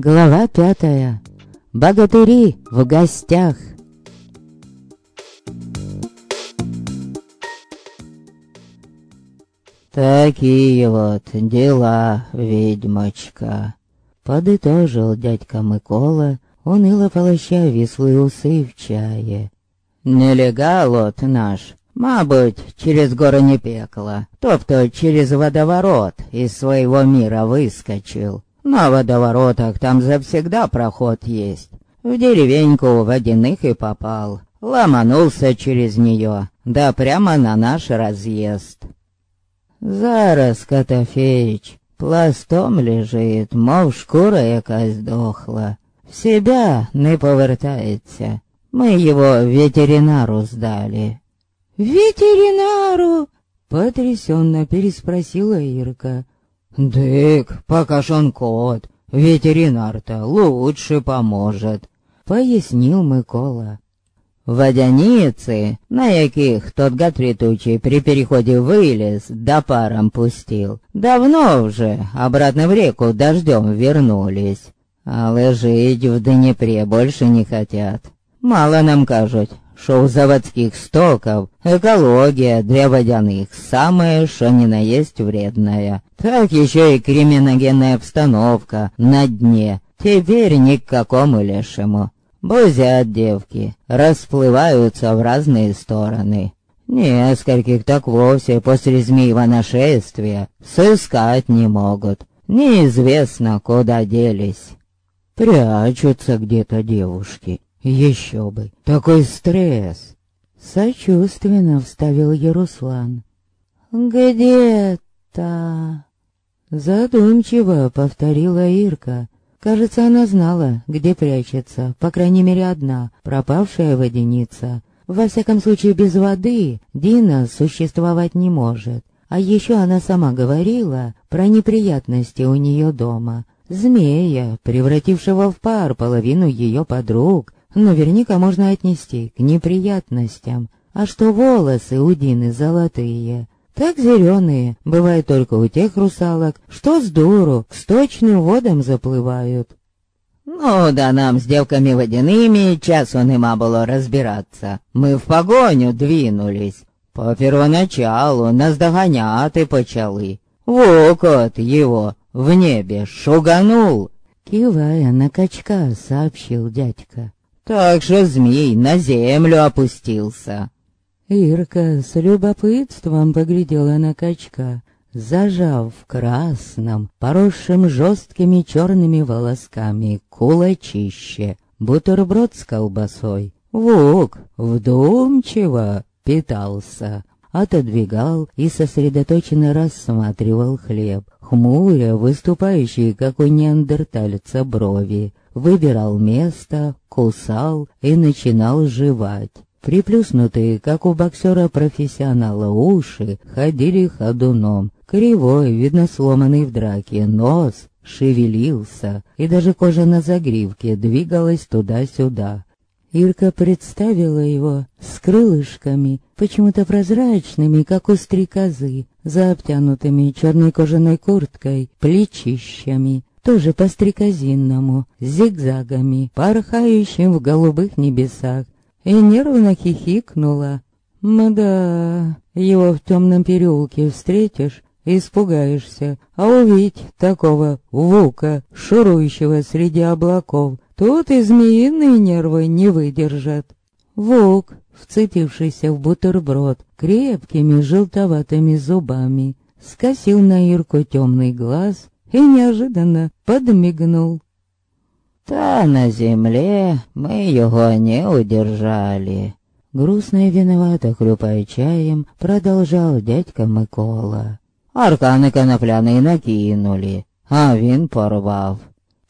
Глава пятая. Богатыри в гостях. Такие вот дела, ведьмочка. Подытожил дядька Микола, уныло полоща вислые усы в чае. Нелегал от наш, мабуть, через горы не пекло, тобто через водоворот из своего мира выскочил. На водоворотах там завсегда проход есть. В деревеньку водяных и попал. Ломанулся через нее, да прямо на наш разъезд. Зараз Котофеич пластом лежит, мов шкура якась дохла. В себя не повертается. Мы его ветеринару сдали. «Ветеринару?» — потрясенно переспросила Ирка. «Дык, пока он кот, ветеринар-то лучше поможет», — пояснил Микола. Водяницы, на яких тот гад летучий при переходе вылез, да паром пустил, давно уже обратно в реку дождем вернулись. Але жить в Днепре больше не хотят. Мало нам кажут, что у заводских стоков экология для водяных самая, что ни на есть вредная. Так еще и криминогенная обстановка на дне. Теперь ни к какому лешему. Бузят девки, расплываются в разные стороны. Нескольких так вовсе после змеева нашествия сыскать не могут. Неизвестно, куда делись. Прячутся где-то девушки. Еще бы, такой стресс. Сочувственно вставил Яруслан. Где-то... Задумчиво повторила Ирка. Кажется, она знала, где прячется, по крайней мере одна, пропавшая водяница. Во всяком случае, без воды Дина существовать не может. А еще она сама говорила про неприятности у нее дома. Змея, превратившего в пар половину ее подруг, наверняка можно отнести к неприятностям. А что волосы у Дины золотые, так зеленые, бывает только у тех русалок, что с дуру к сточным водам заплывают. Ну да нам с девками водяными часу нема было разбираться. Мы в погоню двинулись. По первоначалу нас догоняти почали. Вокот его в небе шуганул. Кивая на качка, сообщил дядька. Так что змей на землю опустился. Ирка с любопытством поглядела на качка, зажав в красном, поросшим жесткими черными волосками кулачище, бутерброд с колбасой. Вук вдумчиво питался, отодвигал и сосредоточенно рассматривал хлеб, хмуря выступающие, как у неандертальца, брови, выбирал место, кусал и начинал жевать. Приплюснутые, как у боксера-профессионала, уши ходили ходуном. Кривой, видно сломанный в драке, нос шевелился, и даже кожа на загривке двигалась туда-сюда. Ирка представила его с крылышками, почему-то прозрачными, как у стрекозы, за обтянутыми черной кожаной курткой, плечищами, тоже по-стрекозинному, зигзагами, порхающим в голубых небесах, и нервно хихикнула. Мда, его в темном переулке встретишь, испугаешься, а увидеть такого вука, шурующего среди облаков, тут и змеиные нервы не выдержат. Вук, вцепившийся в бутерброд крепкими желтоватыми зубами, скосил на Ирку темный глаз и неожиданно подмигнул. Та на земле мы его не удержали. Грустно и виновато, хрюпая чаем, продолжал дядька Микола. Арканы конопляные накинули, а вин порвав.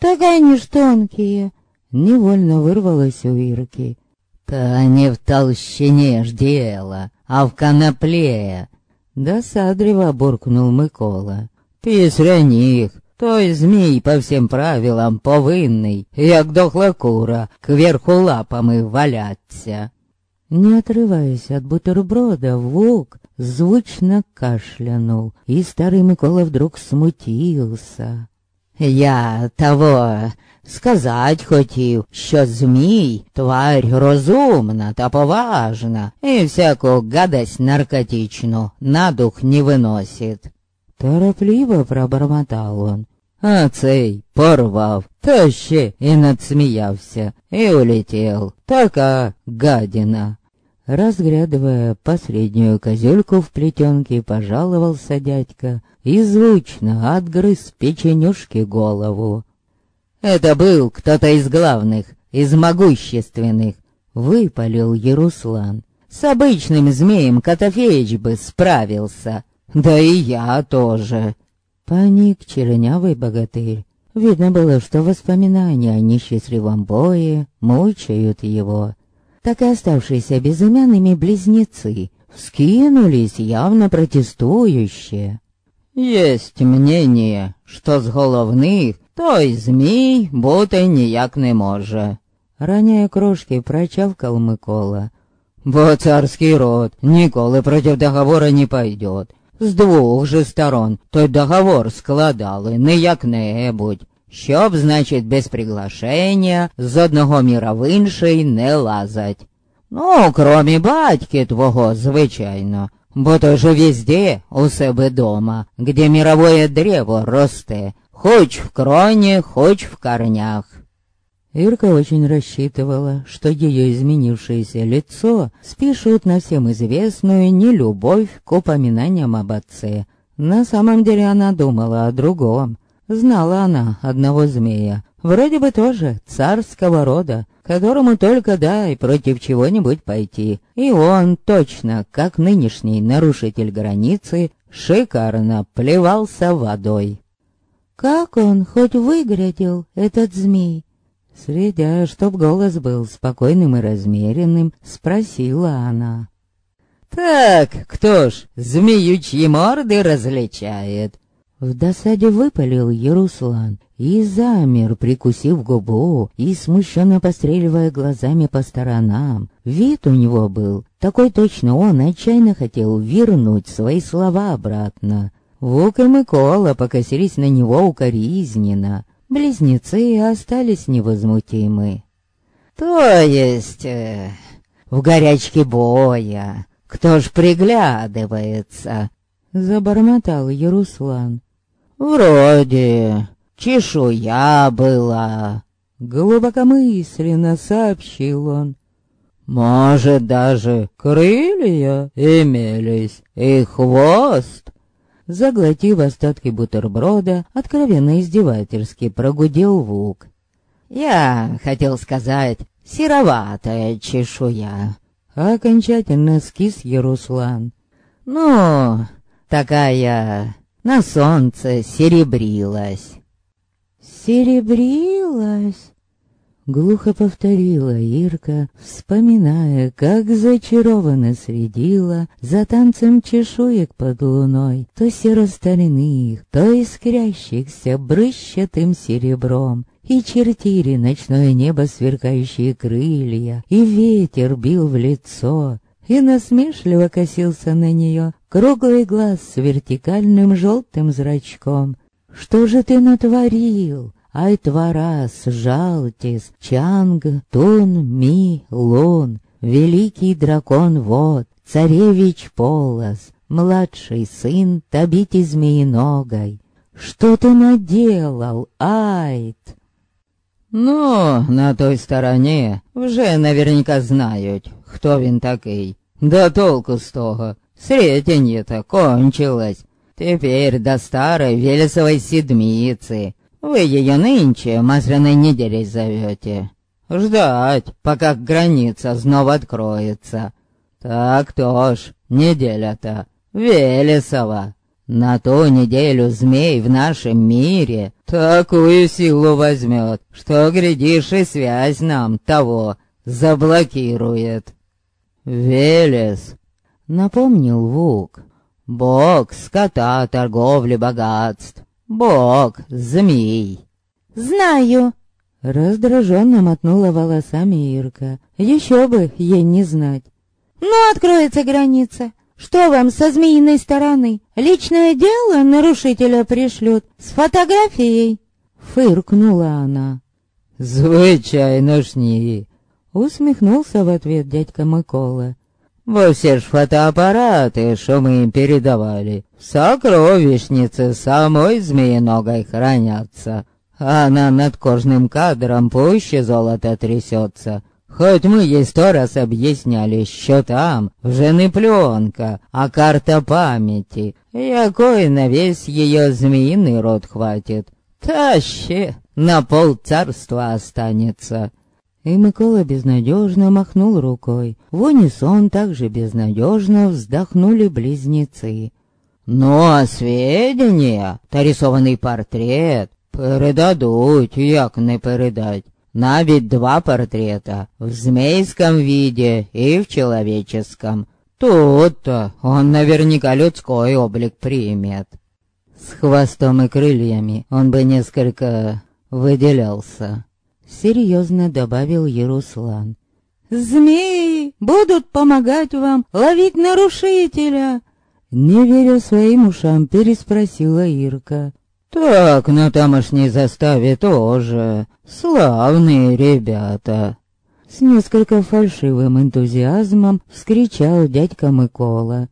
Так они ж тонкие. Невольно вырвалось у Ирки. Та не в толщине ж дело, а в конопле. Досадливо буркнул Микола. Після них той змій по всім правилам повинний, як дохла кура, кверху лапами валяться. Не отрываясь от бутерброда, Вук звучно кашлянул, и старый Микола вдруг смутился. «Я того сказать хотів, що змій тварь розумна та поважна, і всяку гадость наркотичну на дух не виносить». Торопливо пробормотал он. А цей порвав, та ще і надсміявся, і улетел. Така гадина. Разглядывая последнюю козельку в плетенке, пожаловался дядька и звучно отгрыз печенюшки голову. «Это был кто-то из главных, из могущественных», — выпалил Яруслан. «С обычным змеем Котофеич бы справился, да и я тоже». Паник чернявый богатырь. Видно было, что воспоминания о несчастливом бое мучают его. Так и оставшиеся безымянными близнецы вскинулись явно протестующие. «Есть мнение, что с головных той змей бути ніяк не може». Роняя крошки, прочавкал Микола. «Бо царский род ніколи против договора не пойдет. З двох же сторон той договор складали не як-небудь, щоб, значить, без приглашення з одного міра в інший не лазать. Ну, кромі батьки твого, звичайно, бо то же везде у себе дома, где мировое древо росте, хоть в кроне, хоть в корнях. Ирка очень рассчитывала, что ее изменившееся лицо спишут на всем известную нелюбовь к упоминаниям об отце. На самом деле она думала о другом. Знала она одного змея, вроде бы тоже царского рода, которому только дай против чего-нибудь пойти. И он точно, как нынешний нарушитель границы, шикарно плевался водой. «Как он хоть выглядел, этот змей?» Следя, чтоб голос был спокойным и размеренным, спросила она. «Так, кто ж змеючьи морды различает?» В досаде выпалил Яруслан и замер, прикусив губу и смущенно постреливая глазами по сторонам. Вид у него был такой точно он отчаянно хотел вернуть свои слова обратно. Вук и Микола покосились на него укоризненно. Близнецы остались невозмутимы. «То есть, э, в горячке боя, кто ж приглядывается?» Забормотал Яруслан. «Вроде чешуя была», — глубокомысленно сообщил он. «Может, даже крылья имелись и хвост?» Заглотив остатки бутерброда, откровенно издевательски прогудел Вук. «Я хотел сказать, сероватая чешуя». Окончательно скис Яруслан. «Ну, такая на солнце серебрилась». «Серебрилась?» Глухо повторила Ирка, вспоминая, как зачарованно следила за танцем чешуек под луной, то серо-стальных, то искрящихся брызчатым серебром, и чертили ночное небо сверкающие крылья, и ветер бил в лицо, и насмешливо косился на нее круглый глаз с вертикальным желтым зрачком. «Что же ты натворил?» Айтварас, Жалтис, Чанг, Тун, Ми, Лун, Великий дракон Вот, Царевич Полос, Младший сын Табити Змеиногой. Что ты наделал, Айт? Ну, на той стороне вже наверняка знають, хто він такий. Да толку з того. Сретенье-то кончилось. Теперь до старой Велесовой седмицы. Вы ее нынче масляной неделей зовете. Ждать, пока граница снова откроется. Так то ж, неделя-то Велесова. На ту неделю змей в нашем мире такую силу возьмет, что, глядишь, и связь нам того заблокирует. Велес, напомнил Вук, бог скота, торговли, богатств. Бог, змей. Знаю. Раздраженно мотнула волосами Ирка. Еще бы ей не знать. Ну, откроется граница. Что вам со змеиной стороны? Личное дело нарушителя пришлют с фотографией?» Фыркнула она. «Звичайно ж ні!» Усмехнулся в ответ дядька Микола. Во все ж фотоаппараты, что мы им передавали, в сокровищнице самой змеиногой хранятся. Она над кожным кадром пуще золота трясется. Хоть мы ей сто раз объясняли, что там вже не пленка, а карта памяти, якой на весь ее змеиный род хватит. Тащи, на пол царства останется. И Микола безнадежно махнул рукой. В унисон также безнадежно вздохнули близнецы. «Ну, а сведения, та рисованный портрет, передадут, як не передать. Навіть два портрета, в змейском виде и в человеческом. Тут-то он наверняка людской облик примет. С хвостом и крыльями он бы несколько выделялся. Серьезно добавил Яруслан. «Змеи будут помогать вам ловить нарушителя!» Не веря своим ушам, переспросила Ирка. «Так, на тамошней заставе тоже. Славные ребята!» С несколько фальшивым энтузиазмом вскричал дядька Микола.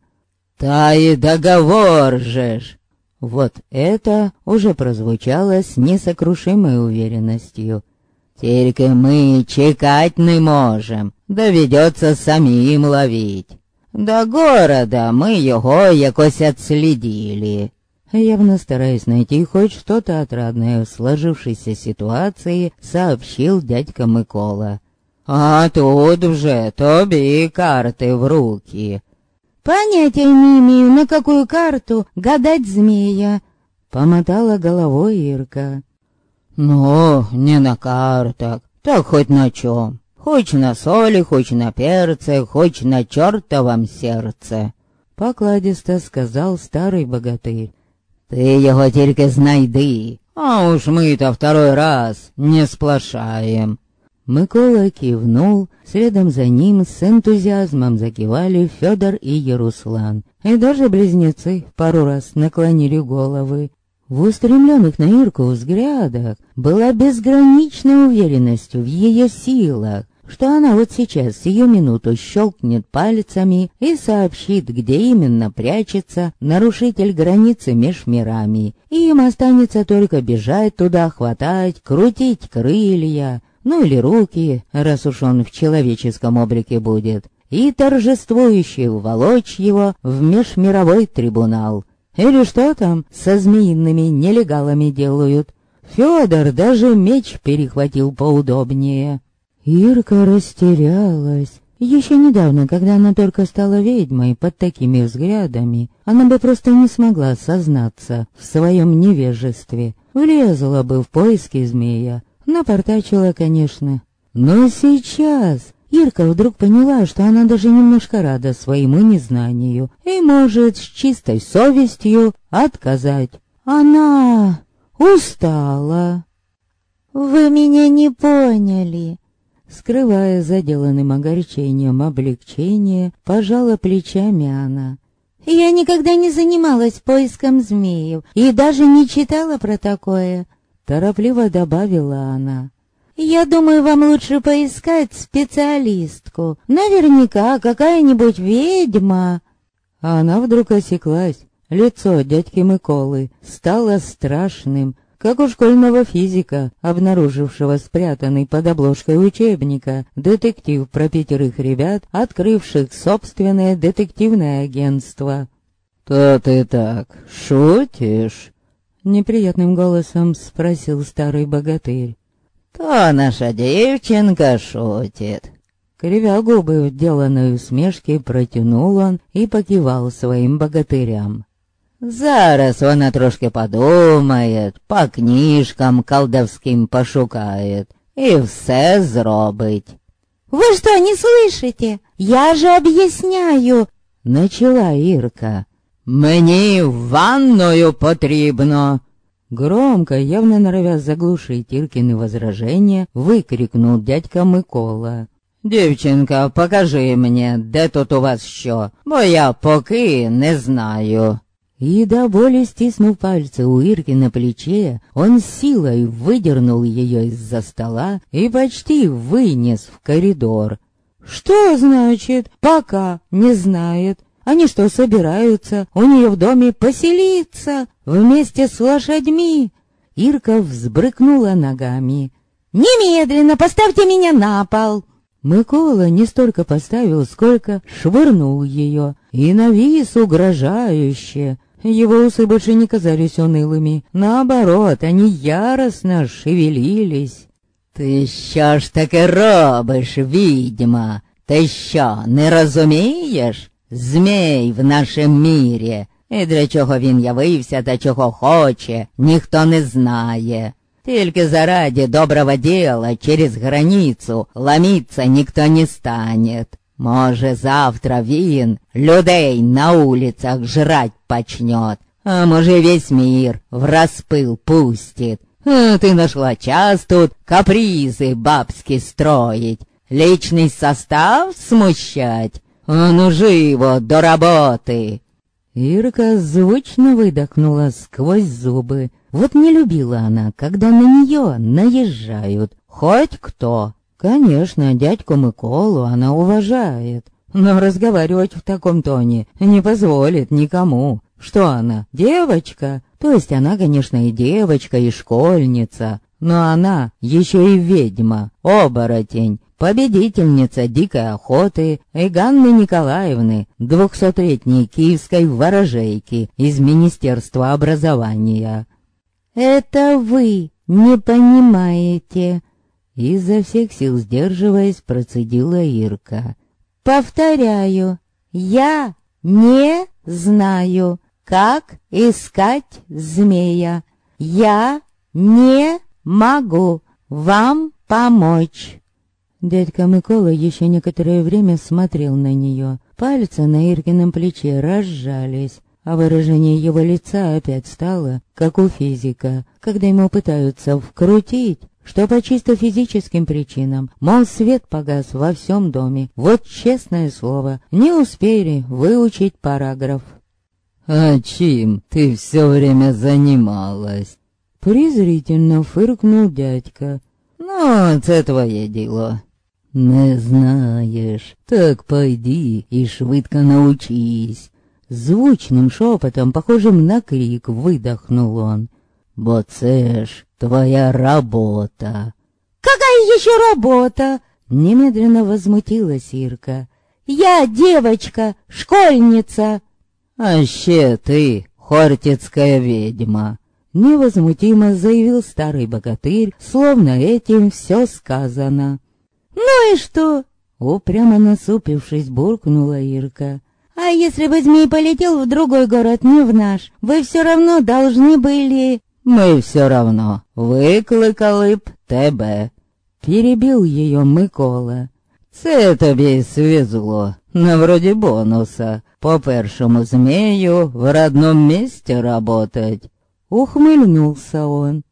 «Та и договор же ж!» Вот это уже прозвучало с несокрушимой уверенностью. Только мы чекать не можем, доведется самим ловить. До города мы его якось отследили. Явно стараясь найти хоть что-то отрадное в сложившейся ситуации, сообщил дядька Микола. А тут уже тоби карты в руки. Понятия не имею, на какую карту гадать змея. Помотала головой Ирка. «Ну, не на картах, так хоть на чем. Хоть на соли, хоть на перце, хоть на чертовом сердце», — покладисто сказал старый богатырь. «Ты его только знайди, а уж мы-то второй раз не сплошаем». Микола кивнул, следом за ним с энтузиазмом закивали Федор и Яруслан. И даже близнецы пару раз наклонили головы. В устремленных на Ирку взглядах была безграничная уверенность в ее силах, что она вот сейчас сию минуту щелкнет пальцами и сообщит, где именно прячется нарушитель границы меж мирами, и им останется только бежать туда, хватать, крутить крылья, ну или руки, раз уж он в человеческом облике будет, и торжествующе волочь его в межмировой трибунал. Или что там со змеиными нелегалами делают? Федор даже меч перехватил поудобнее. Ирка растерялась. Еще недавно, когда она только стала ведьмой под такими взглядами, она бы просто не смогла сознаться в своем невежестве. Влезла бы в поиски змея. Напортачила, конечно. Но сейчас Ирка вдруг поняла, что она даже немножко рада своему незнанию и может с чистой совестью отказать. Она устала. «Вы меня не поняли», скрывая заделанным огорчением облегчение, пожала плечами она. «Я никогда не занималась поиском змеев и даже не читала про такое», — торопливо добавила она. Я думаю, вам лучше поискать специалистку. Наверняка какая-нибудь ведьма. А она вдруг осеклась. Лицо дядьки Миколы стало страшным, как у школьного физика, обнаружившего спрятанный под обложкой учебника детектив про пятерых ребят, открывших собственное детективное агентство. «То ты так шутишь?» Неприятным голосом спросил старый богатырь то наша девчонка шутит». Кривя губы в деланной усмешке, протянул он и покивал своим богатырям. «Зараз вона трошки подумает, по книжкам колдовским пошукает и все зробить». «Вы что, не слышите? Я же объясняю!» Начала Ирка. «Мені в ванною потрібно!» Громко, явно норовя заглушить Иркины возражения, выкрикнул дядька Микола. Дівчинка, покажи мені, де тут у вас що, бо я поки не знаю. И до боли стиснув пальцы у Ирки на плече, он силой выдернул ее из-за стола и почти вынес в коридор. «Что значит? Пока не знает. Они что, собираются у нее в доме поселиться вместе с лошадьми?» Ирка взбрыкнула ногами. «Немедленно поставьте меня на пол!» Микола не столько поставил, сколько швырнул ее, и навис угрожающе. Его усы больше не казались унылыми, наоборот, они яростно шевелились. Ти що ж таке робиш, відьма? Ти що, не розумієш? Змій в нашому мірі. І для чого він явився та чого хоче, ніхто не знає. Тільки заради доброго дела через границу ломиться ніхто не станет. Може, завтра він людей на улицах жрать почнет, а може весь мир в распыл пустит. А ты нашла час тут капризы бабски строить, личный состав смущать. А ну живо, до работы!» Ирка звучно выдохнула сквозь зубы. Вот не любила она, когда на нее наезжают. Хоть кто. Конечно, дядьку Миколу она уважает, но разговаривать в таком тоне не позволит никому. Что она, девочка? То есть она, конечно, и девочка, и школьница, но она еще и ведьма, оборотень, победительница дикой охоты и Николаевны, двухсотлетней киевской ворожейки из Министерства образования. «Это вы не понимаете», Изо всех сил сдерживаясь, процедила Ирка. «Повторяю, я не знаю, как искать змея. Я не могу вам помочь». Дядька Микола еще некоторое время смотрел на нее. Пальцы на Иркином плече разжались, а выражение его лица опять стало, как у физика, когда ему пытаются вкрутить что по чисто физическим причинам, мол, свет погас во всем доме. Вот честное слово, не успели выучить параграф. «А чем ты все время занималась?» Презрительно фыркнул дядька. «Ну, это твое дело». «Не знаешь, так пойди и швидко научись». Звучным шепотом, похожим на крик, выдохнул он. «Бо це ж твоя работа». «Какая еще работа?» Немедленно возмутилась Ирка. «Я девочка, школьница!» «А ще ты, хортицкая ведьма!» Невозмутимо заявил старый богатырь, словно этим все сказано. «Ну и что?» Упрямо насупившись, буркнула Ирка. «А если бы змей полетел в другой город, не в наш, вы все равно должны были...» «Мы все равно викликали б тебе», — перебил ее Микола. «Це тобі свезло, на вроде бонуса, по першому змею в родном месте работать». Ухмыльнулся он.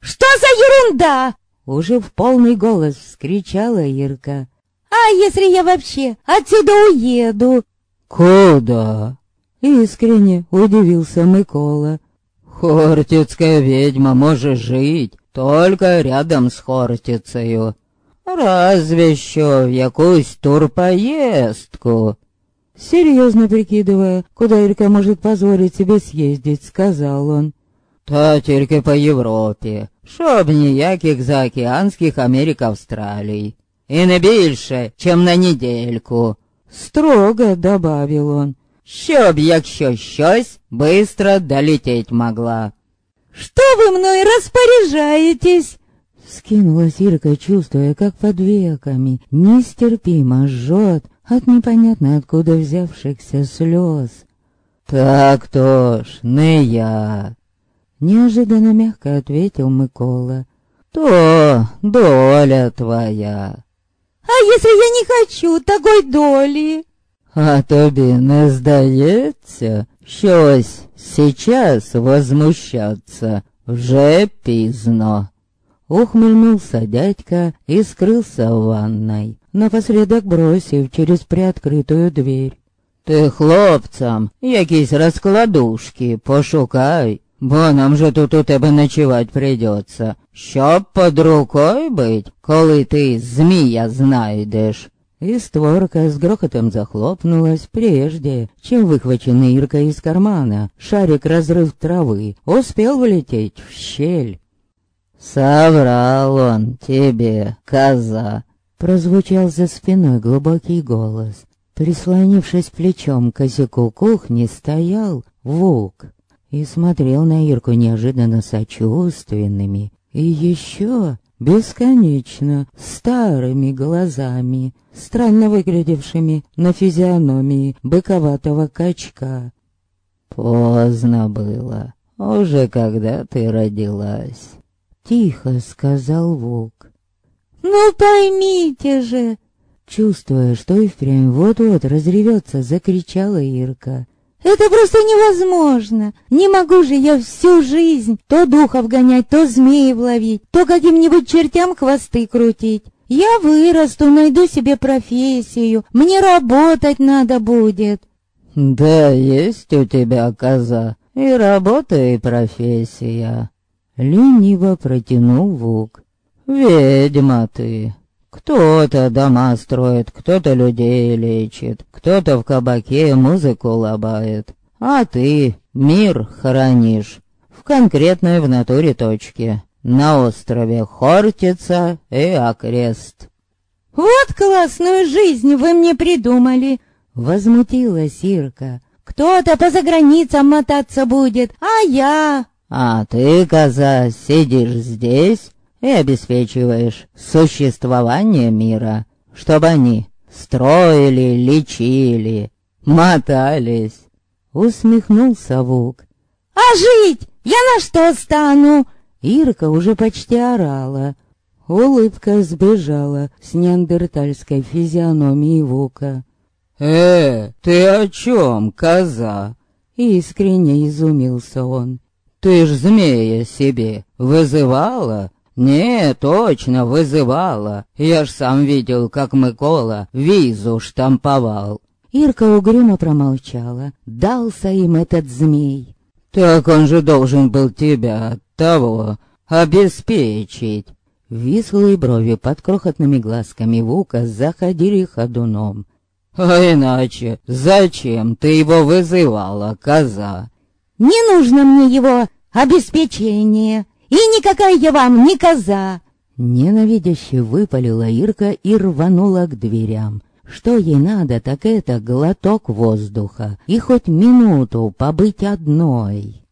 «Что за ерунда?» Уже в полный голос вскричала Ирка. «А если я вообще отсюда уеду?» «Куда?» Искренне удивился Микола. Хортицкая ведьма может жить только рядом с Хортицею. Разве что в якусь турпоездку. Серьезно прикидывая, куда Ирка может позволить себе съездить, сказал он. Та тільки по Європі, щоб ніяких заокеанських Америк Австралій. І не більше, чим на недельку. Строго добавил он щоб, якщо щось, быстро долететь могла. «Что вы мной распоряжаетесь?» Скинулась Ирка, чувствуя, как под веками нестерпимо жжет от непонятно откуда взявшихся слез. «Так то ж, не я!» Неожиданно мягко ответил Микола. «То доля твоя!» «А если я не хочу такой доли?» А тобі не здається, що ось сейчас возмущаться вже пізно. Ухмыльнулся дядька и скрылся в ванной. напоследок бросив через приоткрытую дверь. Ти хлопцам якісь розкладушки пошукай, бо нам же тут у тебе ночевать придется, щоб под рукой быть, коли ти змія знайдеш. И створка с грохотом захлопнулась прежде, чем выхваченный Иркой из кармана шарик разрыв травы успел влететь в щель. «Соврал он тебе, коза!» Прозвучал за спиной глубокий голос. Прислонившись плечом к косяку кухни, стоял Вук и смотрел на Ирку неожиданно сочувственными и еще бесконечно старыми глазами, странно выглядевшими на физиономии быковатого качка. «Поздно было, уже когда ты родилась», — тихо сказал Вук. «Ну поймите же!» Чувствуя, что и впрямь вот-вот разревется, закричала Ирка. «Это просто невозможно! Не могу же я всю жизнь то духов гонять, то змеев ловить, то каким-нибудь чертям хвосты крутить. Я вырасту, найду себе профессию, мне работать надо будет». «Да есть у тебя коза, и работа, и профессия», — лениво протянул Вук. «Ведьма ты, кто-то дома строит, кто-то людей лечит, кто-то в кабаке музыку лобает. А ты мир хранишь в конкретной в натуре точке. На острове Хортица и окрест. «Вот классную жизнь вы мне придумали!» Возмутилась Ирка. «Кто-то по заграницам мотаться будет, а я...» «А ты, коза, сидишь здесь и обеспечиваешь существование мира, чтобы они строили, лечили, мотались. Усмехнулся Вук. «А жить я на что стану?» Ирка уже почти орала. Улыбка сбежала с неандертальской физиономии Вука. «Э, ты о чем, коза?» Искренне изумился он. «Ты ж змея себе вызывала «Не, точно, вызывала. Я ж сам видел, как Микола визу штамповал». Ирка угрюмо промолчала. Дался им этот змей. «Так он же должен был тебя, того, обеспечить». Вислые брови под крохотными глазками Вука заходили ходуном. «А иначе зачем ты его вызывала, коза?» «Не нужно мне его обеспечение!» И никакая я вам не коза!» Ненавидяще выпалила Ирка и рванула к дверям. Что ей надо, так это глоток воздуха и хоть минуту побыть одной.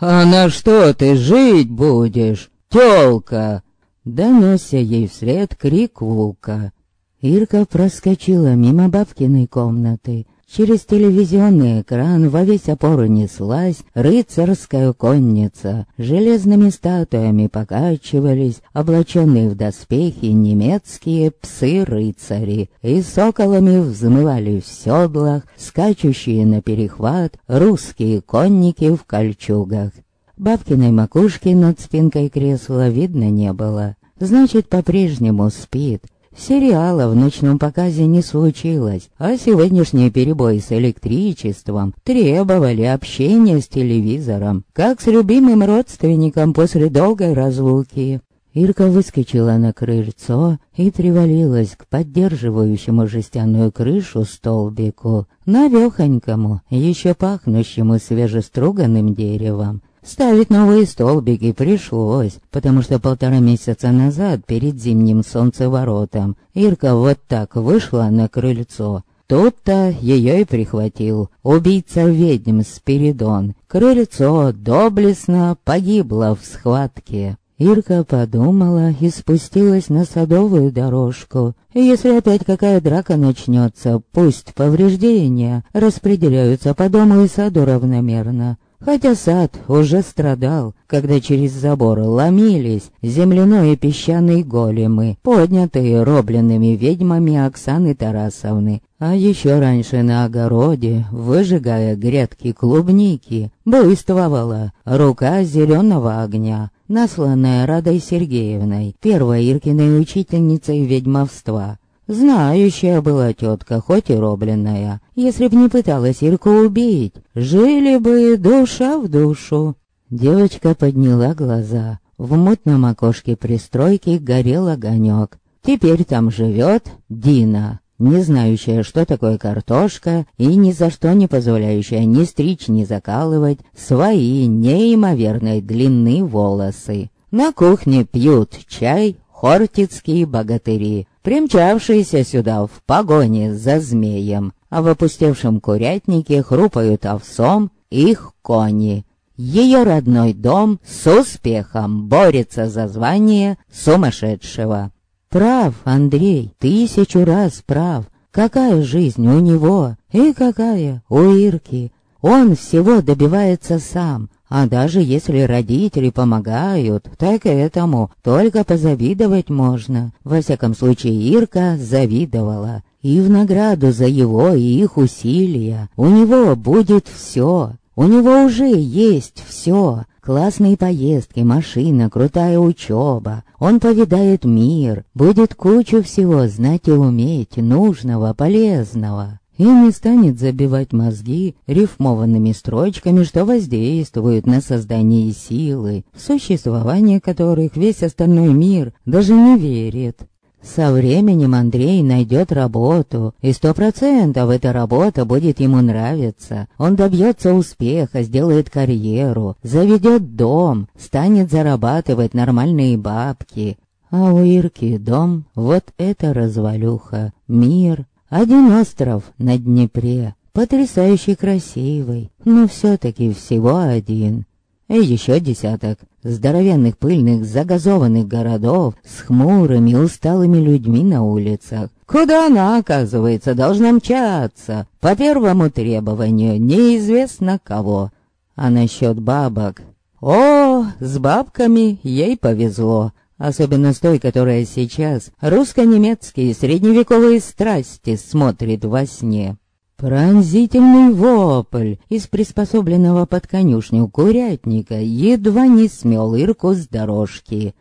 «А на что ты жить будешь, тёлка?» Донесся ей вслед крик Вука. Ирка проскочила мимо бабкиной комнаты, Через телевизионный экран во весь опору неслась рыцарская конница. Железными статуями покачивались облаченные в доспехи немецкие псы-рыцари, и соколами взмывали в седлах, скачущие на перехват русские конники в кольчугах. Бабкиной макушки над спинкой кресла видно не было. Значит, по-прежнему спит, Сериала в ночном показе не случилось, а сегодняшние перебои с электричеством требовали общения с телевизором, как с любимым родственником после долгой разлуки. Ирка выскочила на крыльцо и привалилась к поддерживающему жестяную крышу столбику, навехонькому, еще пахнущему свежеструганным деревом. Ставить новые столбики пришлось, потому что полтора месяца назад, перед зимним солнцеворотом, Ирка вот так вышла на крыльцо. Тут-то ее и прихватил убийца ведьм Спиридон. Крыльцо доблестно погибло в схватке. Ирка подумала и спустилась на садовую дорожку. Если опять какая драка начнется, пусть повреждения распределяются по дому и саду равномерно. Хотя сад уже страдал, когда через забор ломились земляной и песчаные големы, поднятые робленными ведьмами Оксаны Тарасовны. А еще раньше на огороде, выжигая грядки клубники, буйствовала рука зеленого огня, насланная Радой Сергеевной, первой Иркиной учительницей ведьмовства. Знающая была тетка, хоть и робленная. Если б не пыталась Ирку убить, жили бы душа в душу. Девочка подняла глаза. В мутном окошке пристройки горел огонек. Теперь там живет Дина, не знающая, что такое картошка, и ни за что не позволяющая ни стричь, ни закалывать свои неимоверной длины волосы. На кухне пьют чай хортицкие богатыри, примчавшиеся сюда в погоне за змеем, а в опустевшем курятнике хрупают овсом их кони. Ее родной дом с успехом борется за звание сумасшедшего. Прав, Андрей, тысячу раз прав. Какая жизнь у него и какая у Ирки. Он всего добивается сам, а даже если родители помогают, так этому только позавидовать можно. Во всяком случае, Ирка завидовала. И в награду за его и их усилия у него будет все. У него уже есть все. Классные поездки, машина, крутая учеба. Он повидает мир, будет кучу всего знать и уметь, нужного, полезного. И не станет забивать мозги рифмованными строчками, что воздействуют на создание силы, в существование которых весь остальной мир даже не верит. Со временем Андрей найдет работу, и сто процентов эта работа будет ему нравиться. Он добьется успеха, сделает карьеру, заведет дом, станет зарабатывать нормальные бабки. А у Ирки дом — вот это развалюха, мир, один остров на Днепре, потрясающе красивый, но все-таки всего один и еще десяток здоровенных пыльных загазованных городов с хмурыми усталыми людьми на улицах. Куда она, оказывается, должна мчаться? По первому требованию неизвестно кого. А насчет бабок... О, с бабками ей повезло. Особенно с той, которая сейчас русско-немецкие средневековые страсти смотрит во сне. Пронзительный вопль из приспособленного под конюшню курятника едва не смел Ирку с дорожки.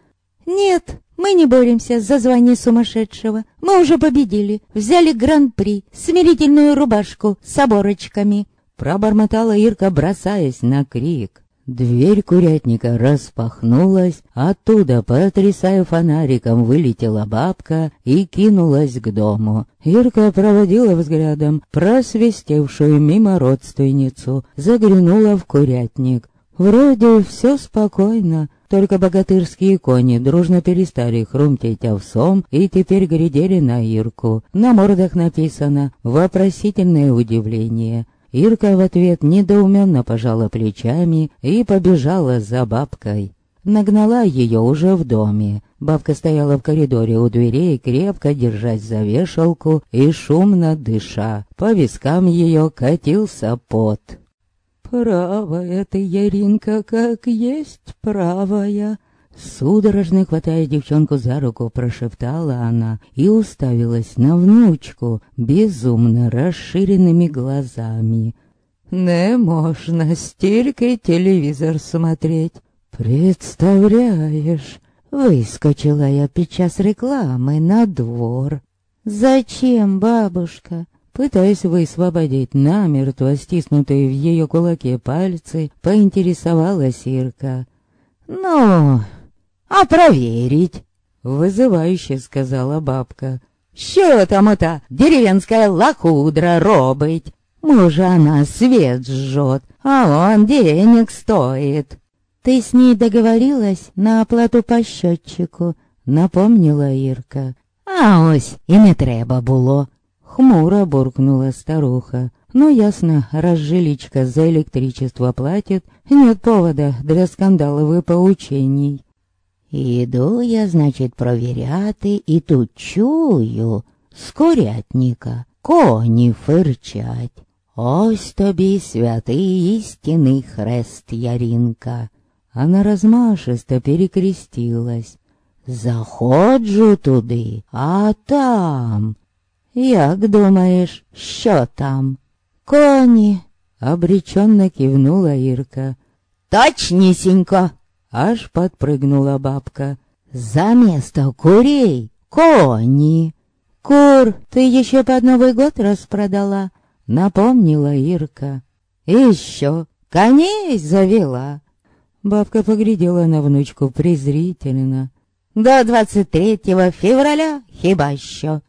«Нет, мы не боремся за звание сумасшедшего. Мы уже победили, взяли гран-при, смирительную рубашку с оборочками». Пробормотала Ирка, бросаясь на крик. Дверь курятника распахнулась, оттуда, потрясая фонариком, вылетела бабка и кинулась к дому. Ирка проводила взглядом просвистевшую мимо родственницу, заглянула в курятник. Вроде все спокойно, только богатырские кони дружно перестали хрумтеть овсом и теперь глядели на Ирку. На мордах написано «Вопросительное удивление». Ирка в ответ недоуменно пожала плечами и побежала за бабкой. Нагнала ее уже в доме. Бабка стояла в коридоре у дверей, крепко держась за вешалку и шумно дыша. По вискам ее катился пот. «Правая ты, Яринка, как есть правая!» Судорожно хватая девчонку за руку, прошептала она и уставилась на внучку безумно расширенными глазами. «Не можно стільки телевизор смотреть. Представляешь, выскочила я під час рекламы на двор. Зачем, бабушка? Пытаясь высвободить намертво стиснутые в ее кулаке пальцы, поинтересовалась Ирка. «Ну, а проверить?» Вызывающе сказала бабка. «Що там это деревенская лохудра робить? Мужа она свет жжет, а он денег стоит». «Ты с ней договорилась на оплату по счетчику», — напомнила Ирка. «А ось і не треба було», — хмуро буркнула старуха. «Ну ясно, раз жиличка за электричество платит, нет повода для скандалов и поучений». Іду я, значить, провіряти, і тут чую з корятника коні фирчать. Ось тобі святий істинний хрест Яринка. Она размашисто перекрестилась. Заходжу туди, а там. Як думаєш, що там? Коні. Обреченно кивнула Ирка. Точнісінько. Аж подпрыгнула бабка. За место курей кони. Кур ты еще под Новый год распродала, напомнила Ирка. Еще коней завела. Бабка поглядела на внучку презрительно. До двадцать третьего февраля хиба еще.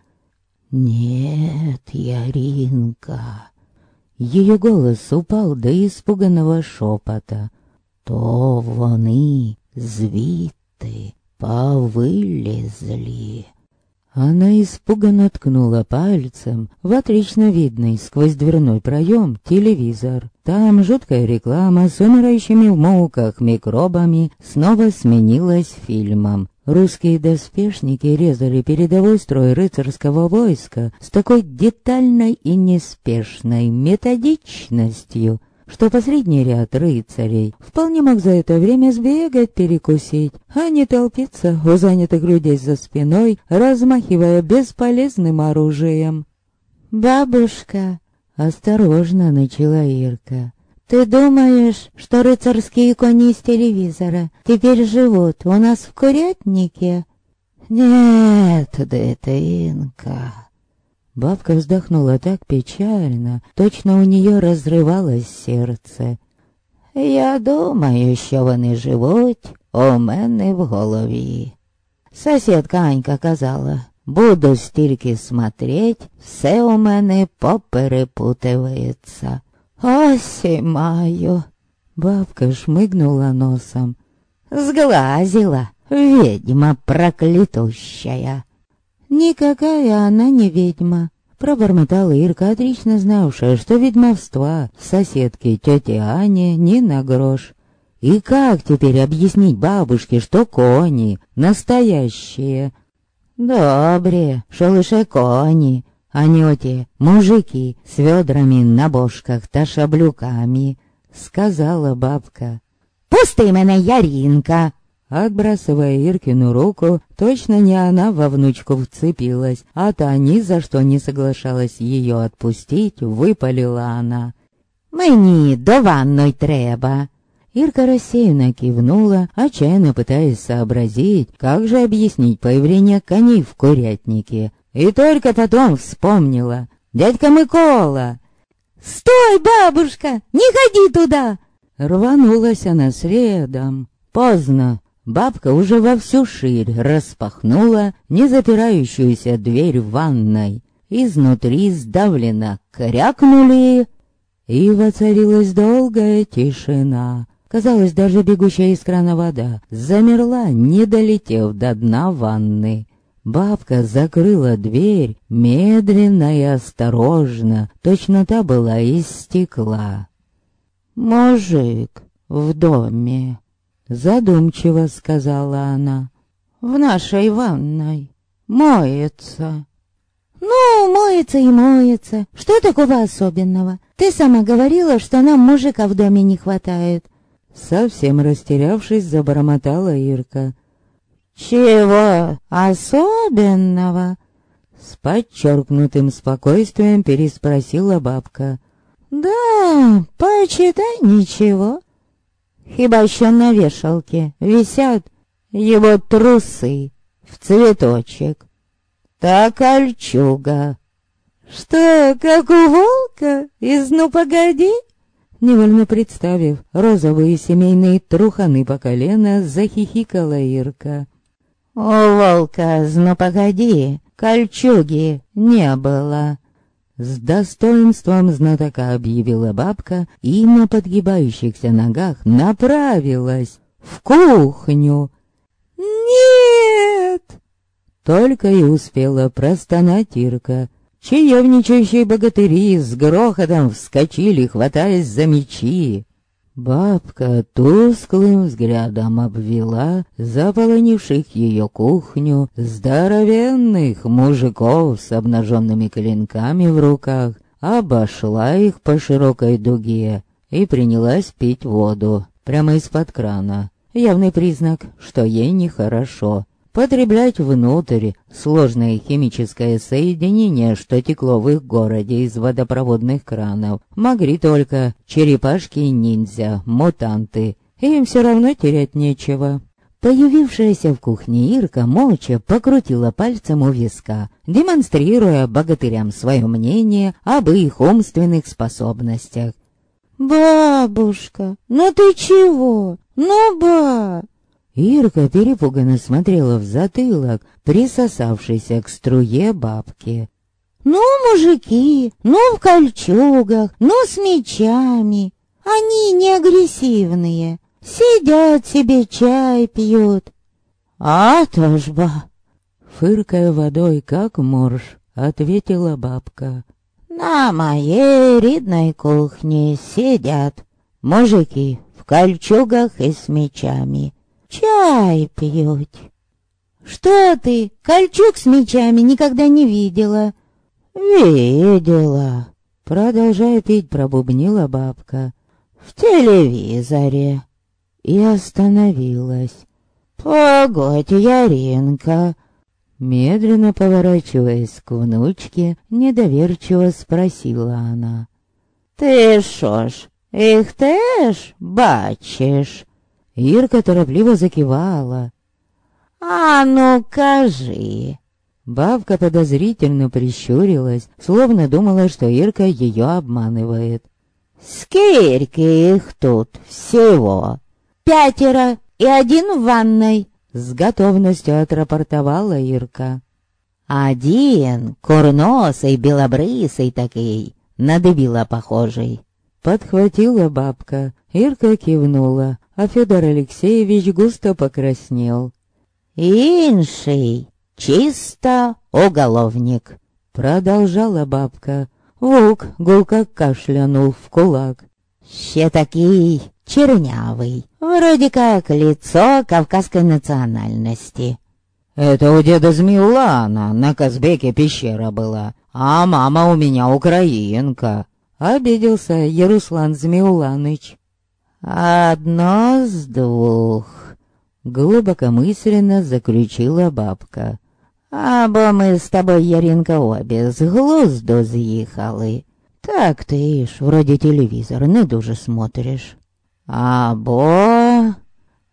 Нет, Яринка. Ее голос упал до испуганного шепота. То вони звідти повылезли. Она испуганно ткнула пальцем в отлично видный сквозь дверной проем телевизор. Там жуткая реклама с умирающими в муках микробами снова сменилась фильмом. Русские доспешники резали передовой строй рыцарского войска с такой детальной и неспешной методичностью, что посредний ряд рыцарей вполне мог за это время сбегать перекусить, а не толпиться у занятых людей за спиной, размахивая бесполезным оружием. «Бабушка!» — осторожно начала Ирка. «Ты думаешь, что рыцарские кони из телевизора теперь живут у нас в курятнике?» «Нет, дитинка, Бабка вздохнула так печально, точно у нее разрывалось серце. Я думаю, що вони живуть у мене в голові. Соседка Анька казала, буду стільки смотреть, все у мене поперепутывается. Ось і маю. Бабка шмыгнула носом. Сглазила, ведьма проклятущая. «Никакая она не ведьма», — пробормотала Ирка, отлично знавшая, что ведьмовства в соседке тети Ане не на грош. И как теперь объяснить бабушке, что кони настоящие? Добре, шалыше кони, а не те мужики с ведрами на бошках та шаблюками, сказала бабка. «Пусти мене, Яринка!» Отбрасывая Иркину руку, точно не она во внучку вцепилась, а та ни за что не соглашалась ее отпустить, выпалила она. «Мені до ванной треба!» Ирка рассеянно кивнула, отчаянно пытаясь сообразить, как же объяснить появление коней в курятнике. И только потом вспомнила. «Дядька Микола!» «Стой, бабушка! Не ходи туда!» Рванулась она следом. Поздно. Бабка уже во всю ширь распахнула незапирающуюся дверь в ванной. Изнутри сдавленно крякнули, и воцарилась долгая тишина. Казалось, даже бегущая из крана вода замерла, не долетев до дна ванны. Бабка закрыла дверь медленно и осторожно, точно та была из стекла. «Мужик в доме», Задумчиво сказала она. В нашей ванной моется. Ну, моется и моется. Что такого особенного? Ты сама говорила, что нам мужика в доме не хватает. Совсем растерявшись, забормотала Ирка. «Чего особенного?» С подчеркнутым спокойствием переспросила бабка. «Да, почитай ничего. Хіба що на вешалке висят его трусы в цветочек. Та кольчуга. Что, как у волка из «Ну, погоди»? Невольно представив розовые семейные труханы по колено, захихикала Ирка. У волка «Ну, погоди» кольчуги не было. С достоинством знатока объявила бабка и на подгибающихся ногах направилась в кухню. «Нет!» Только и успела простонать Ирка. Чаевничающие богатыри с грохотом вскочили, хватаясь за мечи. Бабка тусклым взглядом обвела заполонивших ее кухню здоровенных мужиков с обнаженными клинками в руках, обошла их по широкой дуге и принялась пить воду прямо из-под крана. Явный признак, что ей нехорошо потреблять внутрь сложное химическое соединение, что текло в их городе из водопроводных кранов, могли только черепашки-ниндзя, мутанты. Им все равно терять нечего. Появившаяся в кухне Ирка молча покрутила пальцем у виска, демонстрируя богатырям свое мнение об их умственных способностях. «Бабушка, ну ты чего? Ну, ба!» Ирка перепуганно смотрела в затылок, присосавшийся к струе бабки. «Ну, мужики, ну в кольчугах, ну с мечами. Они не агрессивные, Сидят себе, чай пьют. А то ж ба. Фыркая водой, как морж, ответила бабка. На моей ридной кухне сидят мужики в кольчугах и с мечами. Чай пьют. Что ты, кольчуг с мечами никогда не видела? Видела. Продолжая пить, пробубнила бабка. В телевизоре и остановилась. «Погодь, Яринка!» Медленно поворачиваясь к внучке, недоверчиво спросила она. «Ты шо ж, их теж бачишь?» Ирка торопливо закивала. «А ну, кажи!» Бабка подозрительно прищурилась, словно думала, что Ирка ее обманывает. «Сколько их тут всего?» пятеро и один в ванной», — с готовностью отрапортовала Ирка. «Один, курносый, белобрысый такой, на дебила похожий». Подхватила бабка, Ирка кивнула, а Федор Алексеевич густо покраснел. «Инший, чисто уголовник», — продолжала бабка. Волк гулко кашлянул в кулак. «Ще такий чернявый, вроде как лицо кавказской национальности. Это у деда Змеулана на Казбеке пещера была, а мама у меня украинка. Обиделся Яруслан Змеуланыч. Одно с двух, глубокомысленно заключила бабка. Або мы с тобой, Яринка, обе з глузду з'їхали. Так ты ж вроде телевизор не дуже смотришь. «Або...»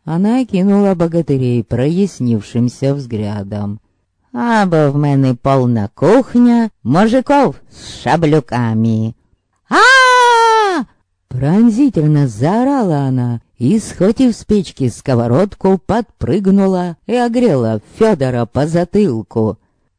Она кинула богатырей прояснившимся взглядом. «Або в мене полна кухня мужиков с шаблюками». а Пронзительно заорала она и, схватив с печки сковородку, подпрыгнула и огрела Федора по затылку.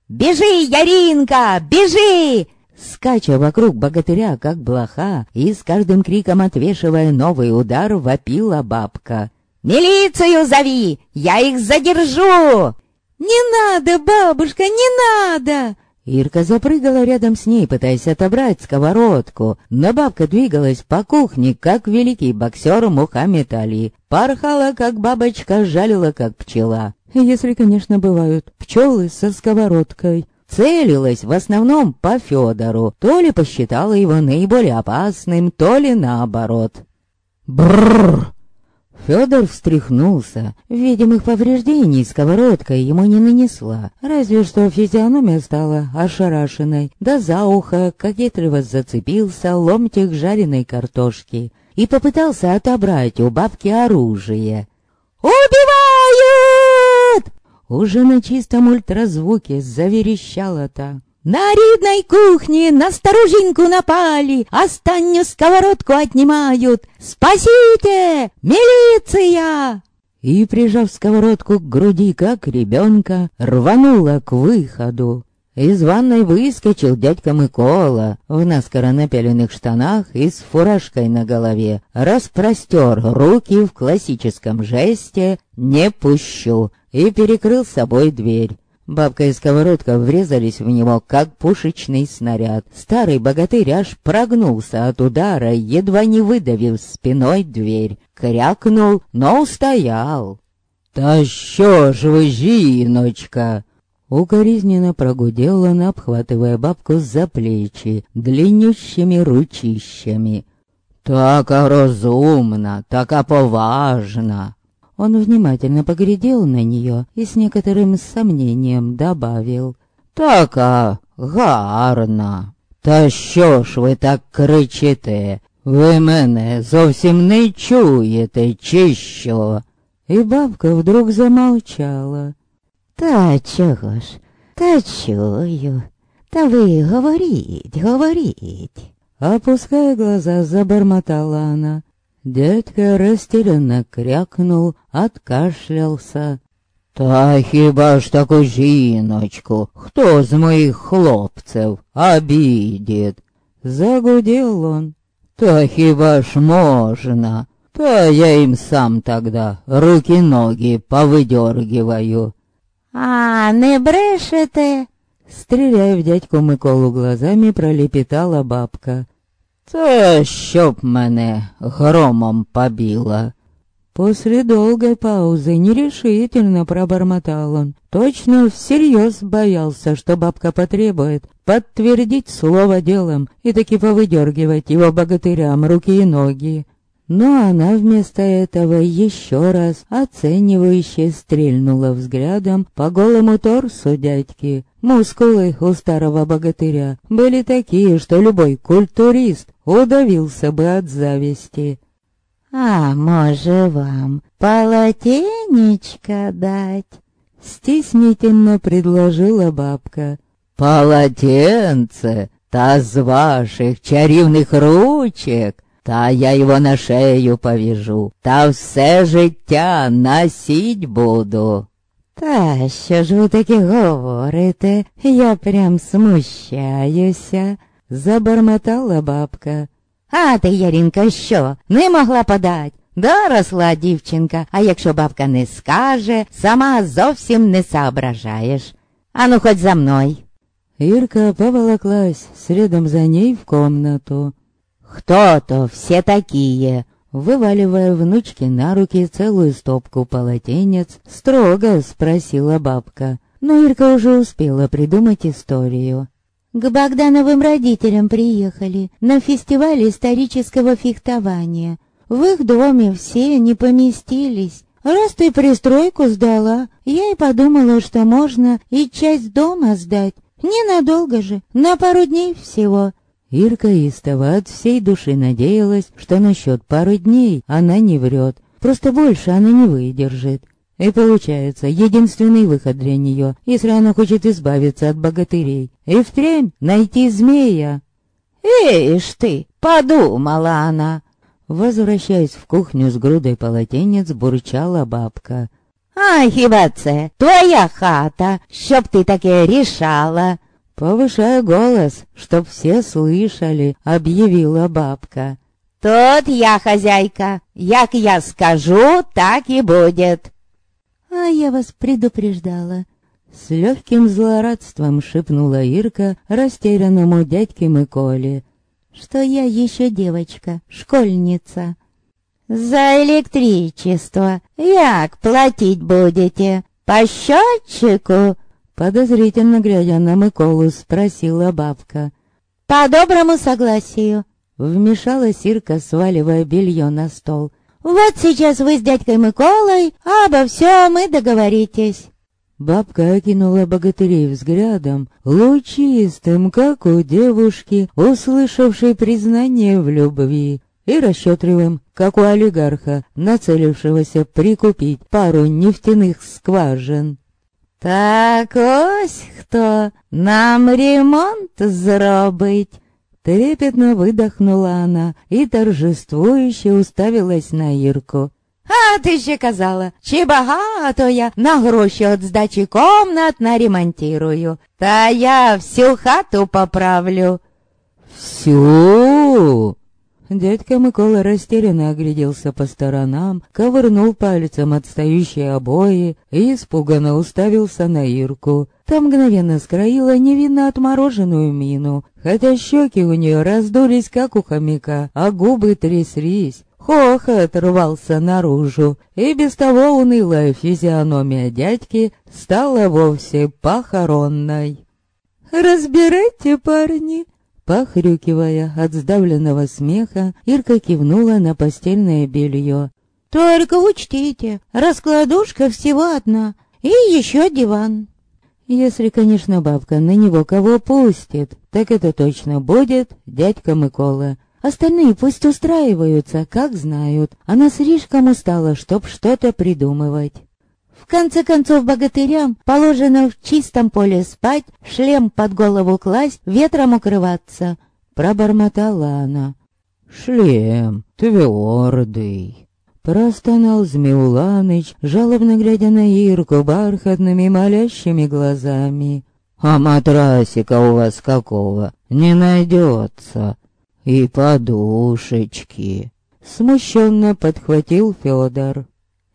«Бежи, Яринка, бежи!» скача вокруг богатыря, как блоха, и с каждым криком отвешивая новый удар, вопила бабка. «Милицию зови! Я их задержу!» «Не надо, бабушка, не надо!» Ирка запрыгала рядом с ней, пытаясь отобрать сковородку, но бабка двигалась по кухне, как великий боксер Мухаммед Али. Порхала, как бабочка, жалила, как пчела. Если, конечно, бывают пчелы со сковородкой целилась в основном по Федору, то ли посчитала его наиболее опасным, то ли наоборот. Бррр! Федор встряхнулся. Видимых повреждений сковородка ему не нанесла, разве что физиономия стала ошарашенной, да за ухо кокетливо зацепился ломтик жареной картошки и попытался отобрать у бабки оружие. «Убивают!» Уже на чистом ультразвуке заверещала та. «На ридной кухне на старужинку напали, останню сковородку отнимают! Спасите! Милиция!» И, прижав сковородку к груди, как ребенка, рванула к выходу. Из ванной выскочил дядька Микола в наскоро напяленных штанах и с фуражкой на голове, распростер руки в классическом жесте «Не пущу!» и перекрыл собой дверь. Бабка и сковородка врезались в него, как пушечный снаряд. Старый богатырь аж прогнулся от удара, едва не выдавив спиной дверь. Крякнул, но устоял. «Да що ж вы, жиночка!» Укоризненно прогудел он, обхватывая бабку за плечи длиннющими ручищами. «Така розумна, така поважна!» Он внимательно поглядел на нее и с некоторым сомнением добавил. «Така гарна. Та що ж ви так кричите? Ви мене зовсім не чуєте, чи що?» и бабка вдруг замолчала. «Та чого ж, та чую, та ви говоріть, говоріть». Опуская глаза, забормотала она. Дядька растерянно крякнул, откашлялся. Та хіба ж таку жіночку, хто з моїх хлопців обідить? Загудел он. Та хіба ж можна? Та я им сам тогда руки-ноги повыдергиваю. «А, не брешете?» Стреляя в дядьку Миколу глазами, пролепетала бабка. Та щоб мене громом побило. После долгой паузы нерешительно пробормотал он. Точно всерьез боялся, что бабка потребует подтвердить слово делом и таки повыдергивать его богатырям руки и ноги. Но она вместо этого еще раз оценивающе стрельнула взглядом по голому торсу дядьки. Мускулы у старого богатыря были такие, что любой культурист удавился бы от зависти. «А може вам полотенечко дать?» Стеснительно предложила бабка. Полотенце, та з ваших чарівних ручек, та я його на шею повіжу, та все життя носить буду. Та що ж ви таке говорите? Я прям смущаюся. Забормотала бабка. А ти, Ярінка, що? Не могла подать? Доросла дівчинка, а якщо бабка не скаже, сама зовсім не соображаєш. Ану, хоть за мною. Ирка поволоклась следом за ней в комнату, Кто то все такие? вываливая внучке на руки целую стопку полотенец, строго спросила бабка. Но Ирка уже успела придумать историю. К Богдановым родителям приехали на фестиваль исторического фехтования. В их доме все не поместились. Раз ты пристройку сдала, я и подумала, что можно и часть дома сдать. Ненадолго же, на пару дней всего. Ирка истово от всей души надеялась, что насчет пары дней она не врет, просто больше она не выдержит. И получается, единственный выход для нее, если она хочет избавиться от богатырей, и впрямь найти змея. Ишь ты, подумала она. Возвращаясь в кухню с грудой полотенец, бурчала бабка. А твоя хата, щоб ти таке рішала? Повышая голос, чтоб все слышали, объявила бабка. Тут я хозяйка. Як я скажу, так и будет. А я вас предупреждала. С легким злорадством шепнула Ирка растерянному дядьке Миколе. Что я еще девочка, школьница. За электричество як платить будете? По счетчику? Подозрительно глядя на Миколу, спросила бабка. По доброму согласию. Вмешалась Ирка, сваливая белье на стол. Вот сейчас вы с дядькой Миколой обо всем и договоритесь. Бабка окинула богатырей взглядом, лучистым, как у девушки, услышавшей признание в любви, и расчетливым, как у олигарха, нацелившегося прикупить пару нефтяных скважин. Так ось хто нам ремонт зробить. Трепетно выдохнула она и торжествующе уставилась на Ирку. А ти ще казала, чи багато я на гроші від здачі комнат наремонтирую. Та я всю хату поправлю. Всю? Дядька Микола растерянно огляделся по сторонам, ковырнул пальцем отстающие обои и испуганно уставился на Ирку. Та мгновенно скроила невинно отмороженную мину, хотя щеки у нее раздулись, как у хомяка, а губы тряслись. Хохот рвался наружу, и без того унылая физиономия дядьки стала вовсе похоронной. «Разбирайте, парни!» Похрюкивая от сдавленного смеха, Ирка кивнула на постельное белье. Только учтите, раскладушка всего одна, и еще диван. Если, конечно, бабка на него кого пустит, так это точно будет дядька Микола. Остальные пусть устраиваются, как знают. Она слишком устала, чтоб что-то придумывать. В конце концов, богатырям положено в чистом поле спать, шлем под голову класть, ветром укрываться. Пробормотала она. Шлем твердый. Простонал Змеуланыч, жалобно глядя на Ирку бархатными молящими глазами. «А матрасика у вас какого не найдется?» «И подушечки!» Смущенно подхватил Федор.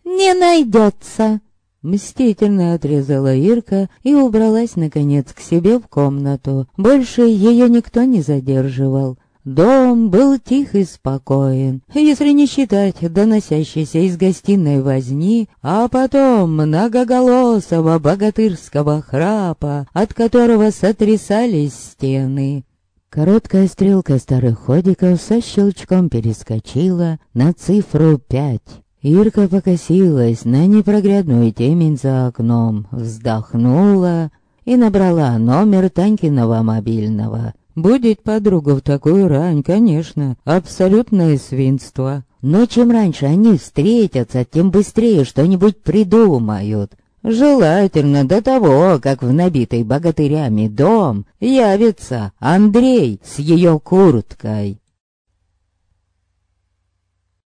«Не найдется!» Мстительно отрезала Ирка и убралась, наконец, к себе в комнату. Больше ее никто не задерживал. Дом был тих и спокоен, если не считать доносящейся из гостиной возни, а потом многоголосого богатырского храпа, от которого сотрясались стены. Короткая стрелка старых ходиков со щелчком перескочила на цифру пять. Ирка покосилась на непроглядную темень за окном, вздохнула и набрала номер Танькиного мобильного. Будет подругу в такую рань, конечно, абсолютное свинство. Но чем раньше они встретятся, тем быстрее что-нибудь придумают. Желательно до того, как в набитый богатырями дом явится Андрей с ее курткой.